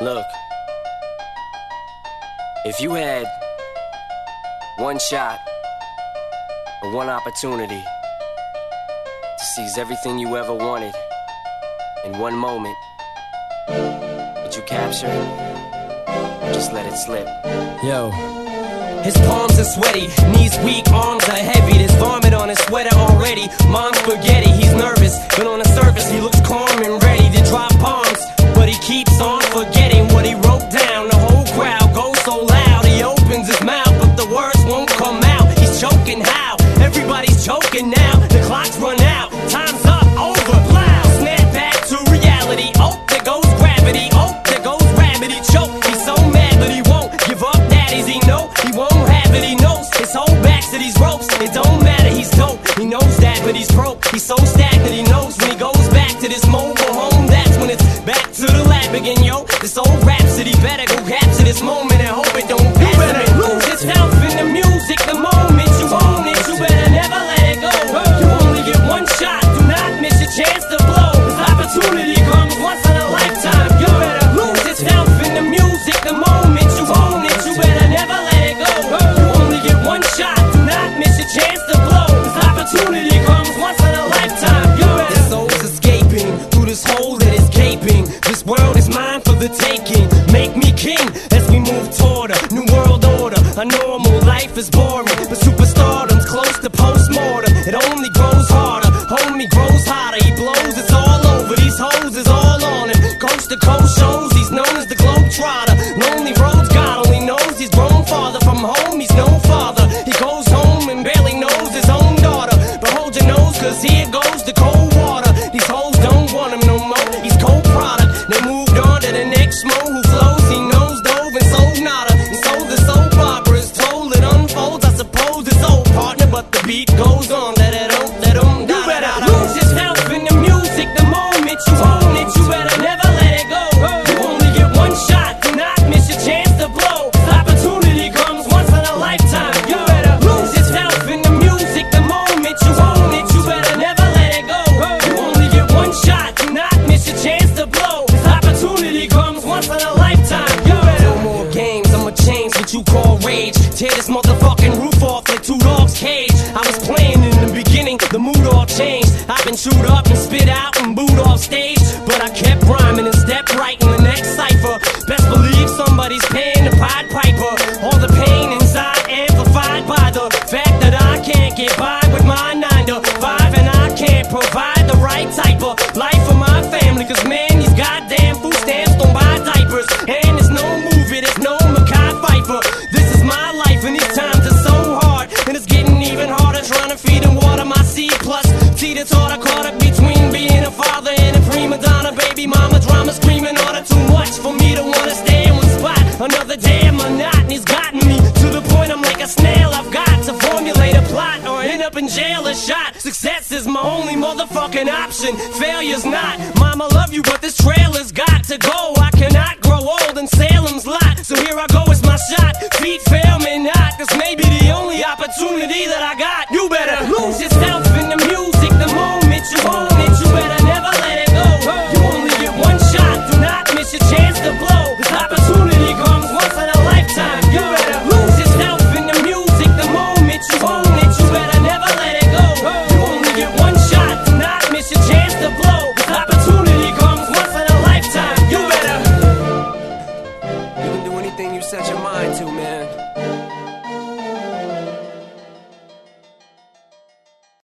Look, if you had one shot or one opportunity to seize everything you ever wanted in one moment, would you capture it? Just let it slip? Yo. His palms are sweaty, knees weak, arms are heavy. There's vomit on his sweater already. Mom's spaghetti, he's Everybody's choking now. The clock's run out, time's up, over, loud. Snap back to reality. Oh, there goes gravity. Oh, there goes gravity. Choke. He's so mad, but he won't give up. Daddies, he know he won't have it. He knows his whole back to these ropes. It don't matter, he's dope. He knows that, but he's broke. He's so stagnant, he knows when he goes back to this mobile home. That's when it's back to the lab again, yo. This old rhapsody better go capture this moment and hope it don't pass. You better lose yourself in the music as we move toward a new world order. A normal life is boring, but superstardom's Tear this motherfucking roof off like two dogs' cage. I was playing in the beginning, the mood all changed. I've been chewed up and spit out and booed off stage. But I kept rhyming and stepped right in the next cipher. Best believe somebody's paying the Pied Piper. All the pain inside amplified by the fact that I can't get by screaming order too much for me to wanna stay in one spot. Another damn monotony's gotten me to the point I'm like a snail. I've got to formulate a plot or end up in jail or shot. Success is my only motherfucking option. Failure's not. Mama love you, but this trailer's you set your mind to, man.